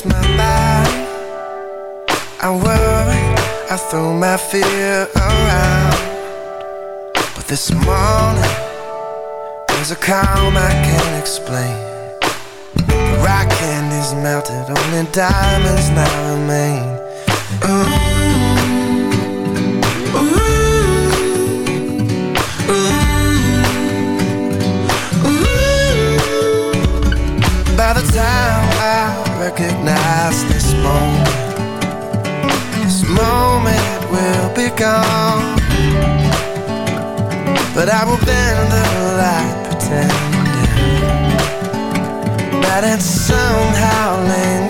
Times my body. I worry, I throw my fear around. But this morning, there's a calm I can't explain. The rock candy's melted, only diamonds now remain. Ooh. By the time I recognize this moment, this moment will be gone. But I will bend the light, pretending that it somehow lingered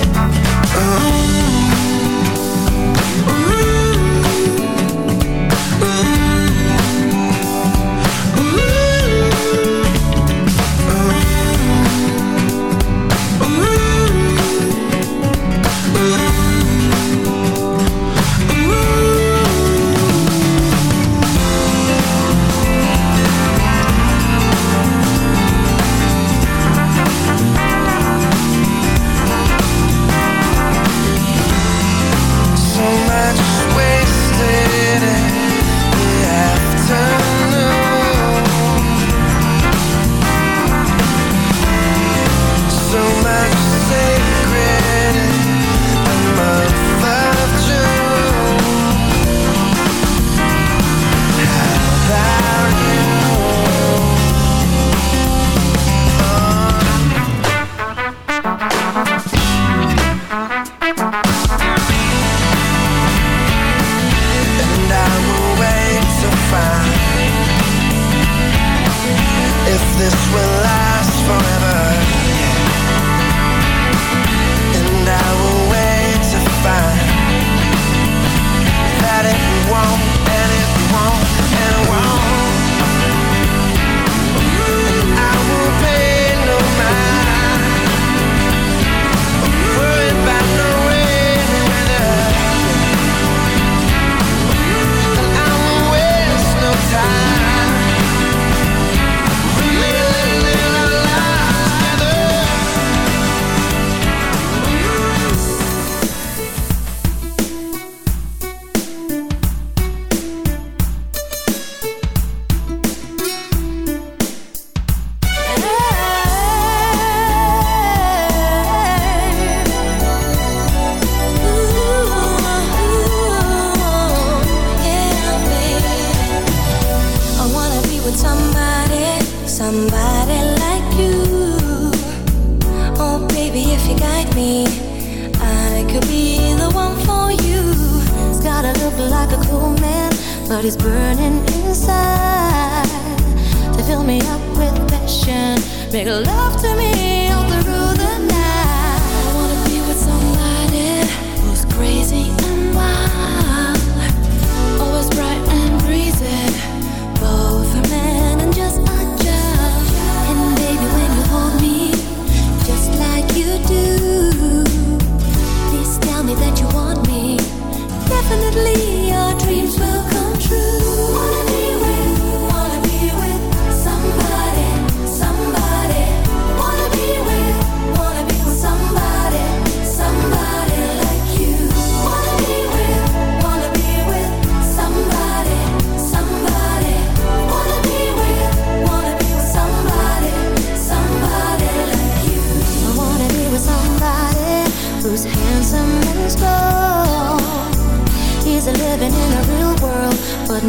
Ooh. but it's burning inside. to fill me up with passion, make love to me all through the night. I wanna be with somebody who's crazy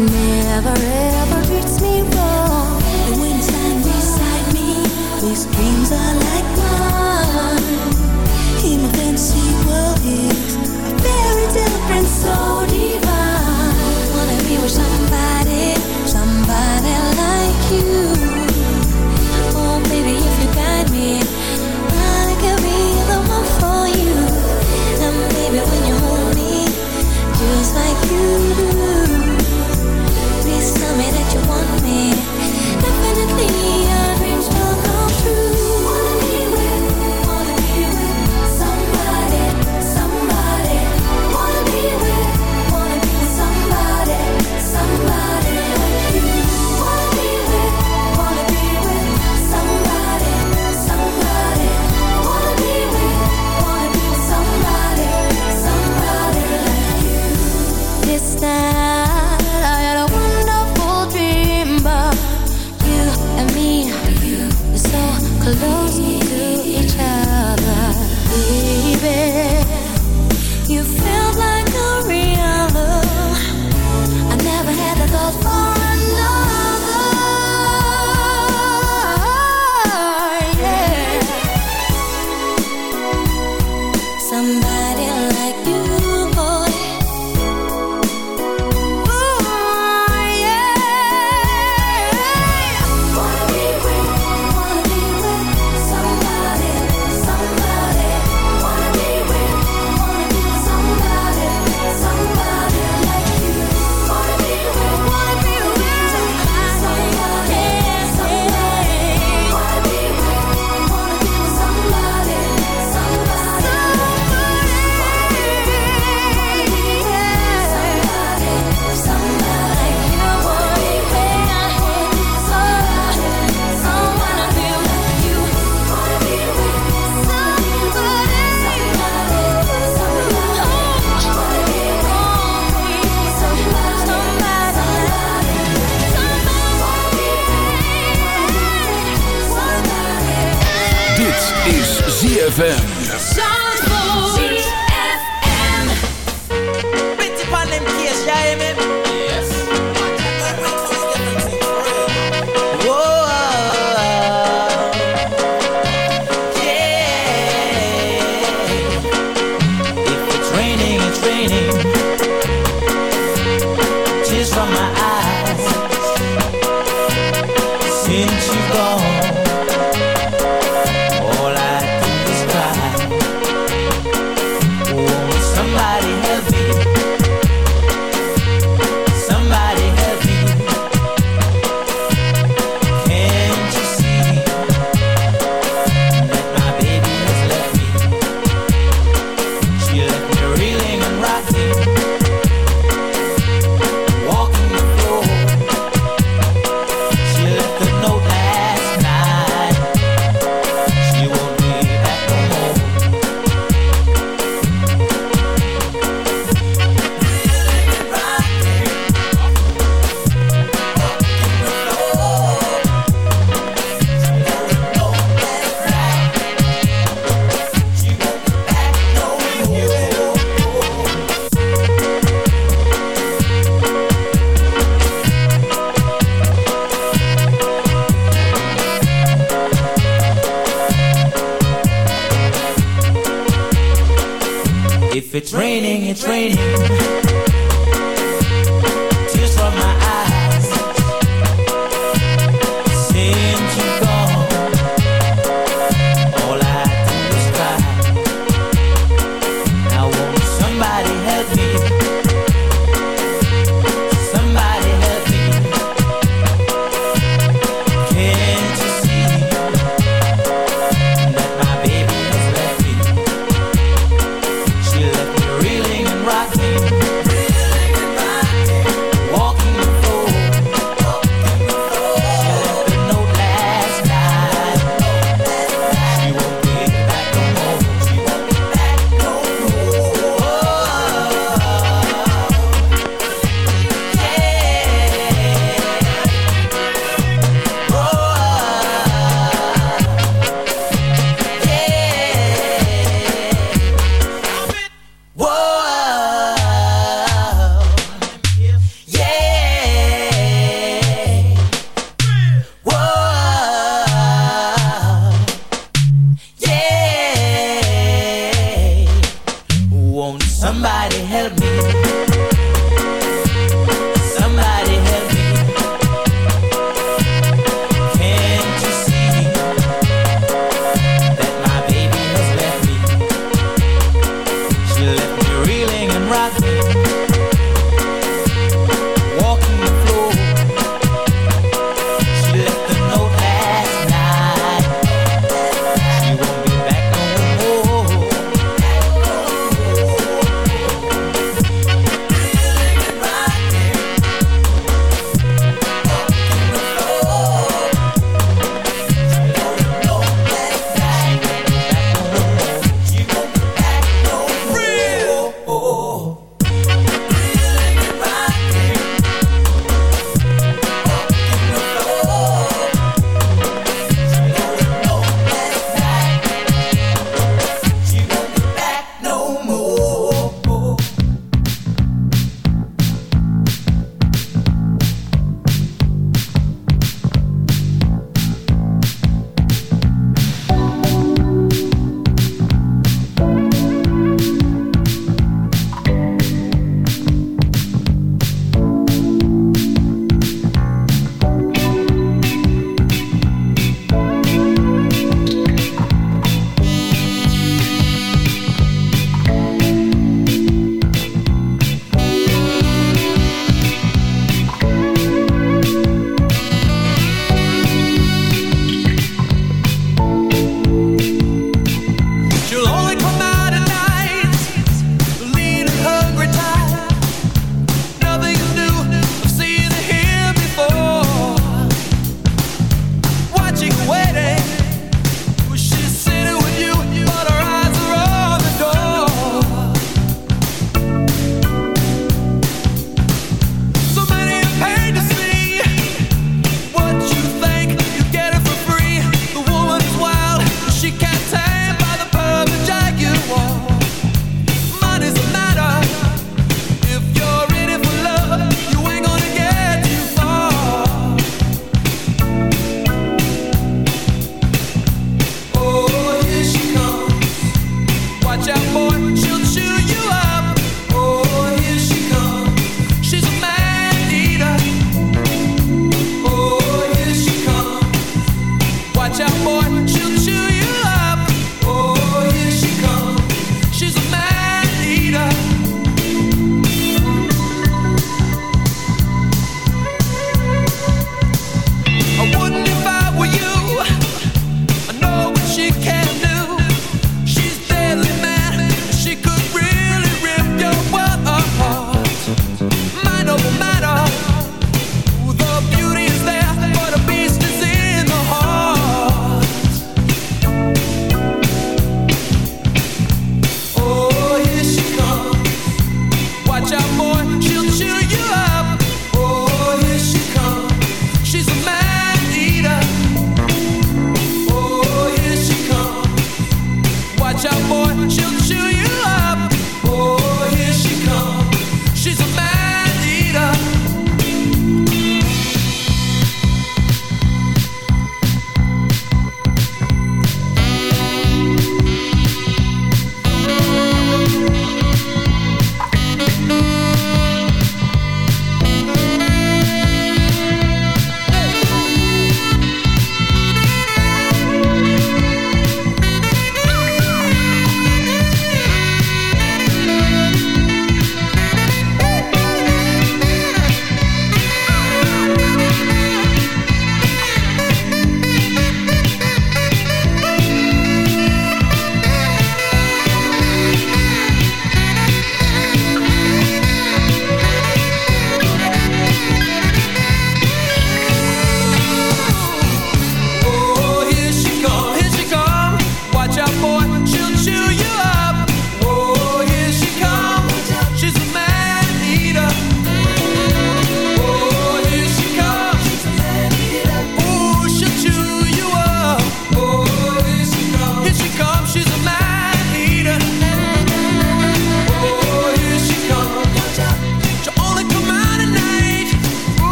never ever treats me wrong. And when stand beside me, these dreams are.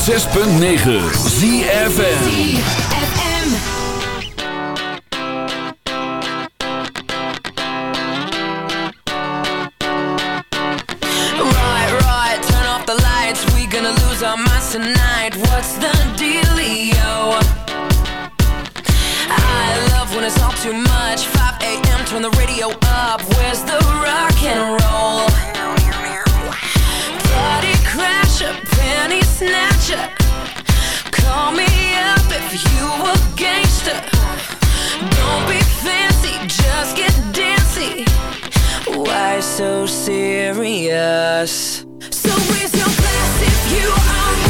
106.9 minds tonight. What's the dealio? I love when it's all too much. 5 a.m. Turn the radio up. Where's the snatcher. Call me up if you a gangster. Don't be fancy, just get dancy. Why so serious? So raise your glass if you are.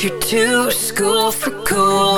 if you're too school for cool.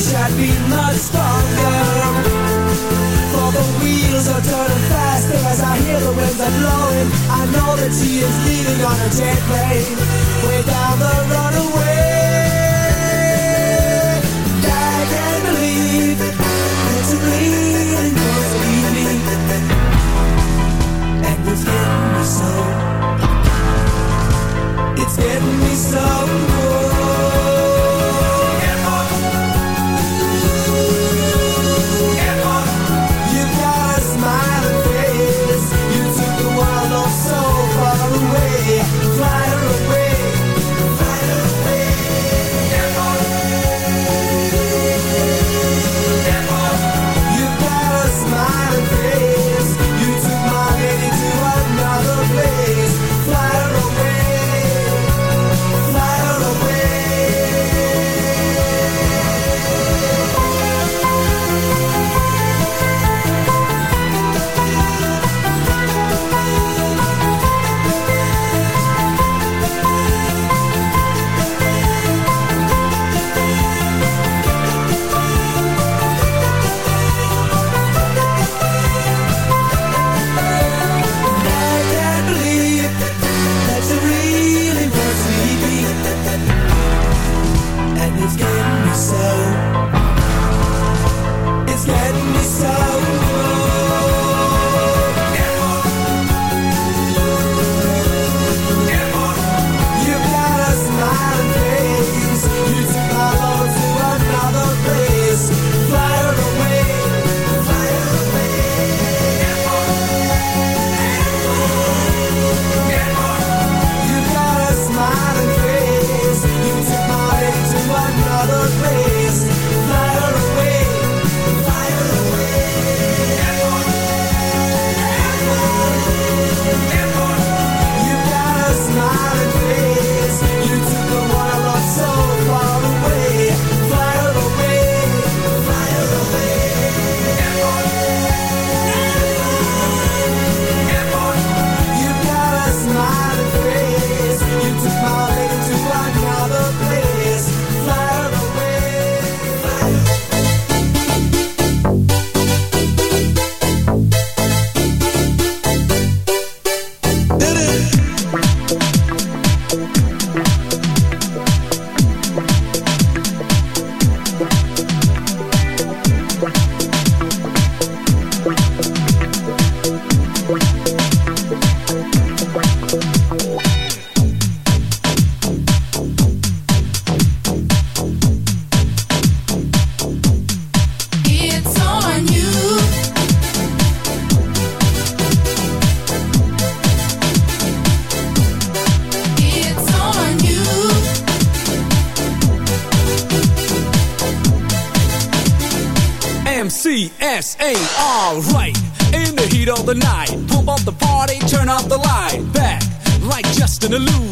wish I'd been much stronger. For the wheels are turning faster as I hear the winds are blowing. I know that she is leaving on a jet plane Way down the runaway I can't believe it, it's bleeding, it's bleeding And it's getting me so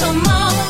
time.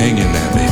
Hang in there, baby.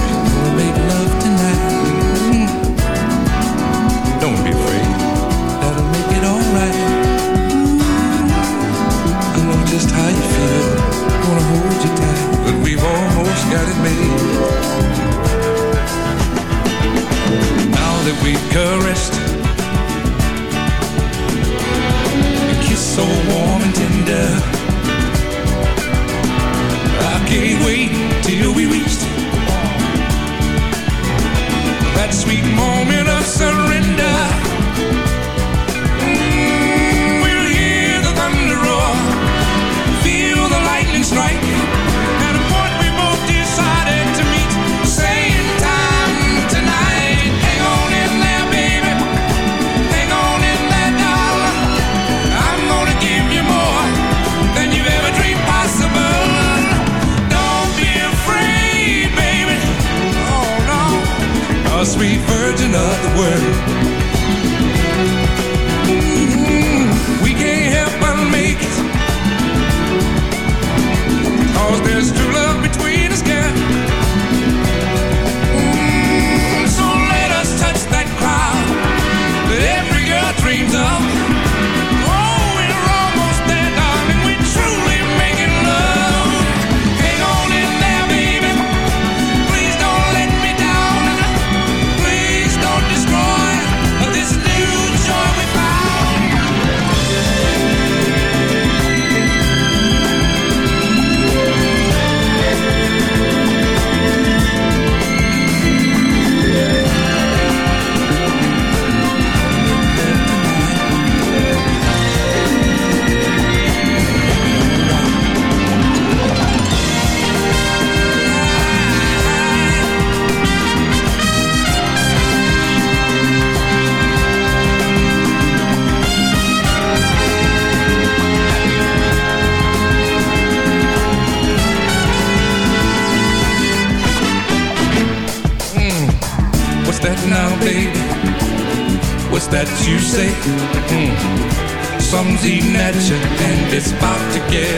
comes eating and it's about to get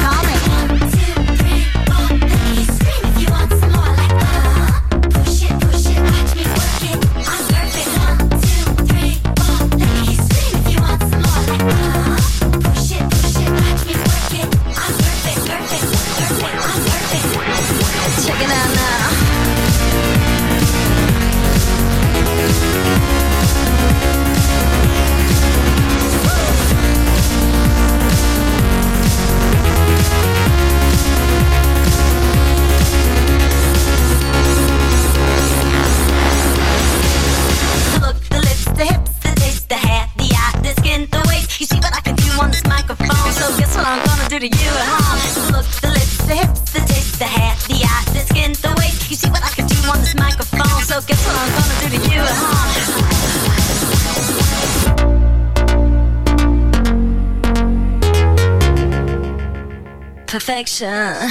神。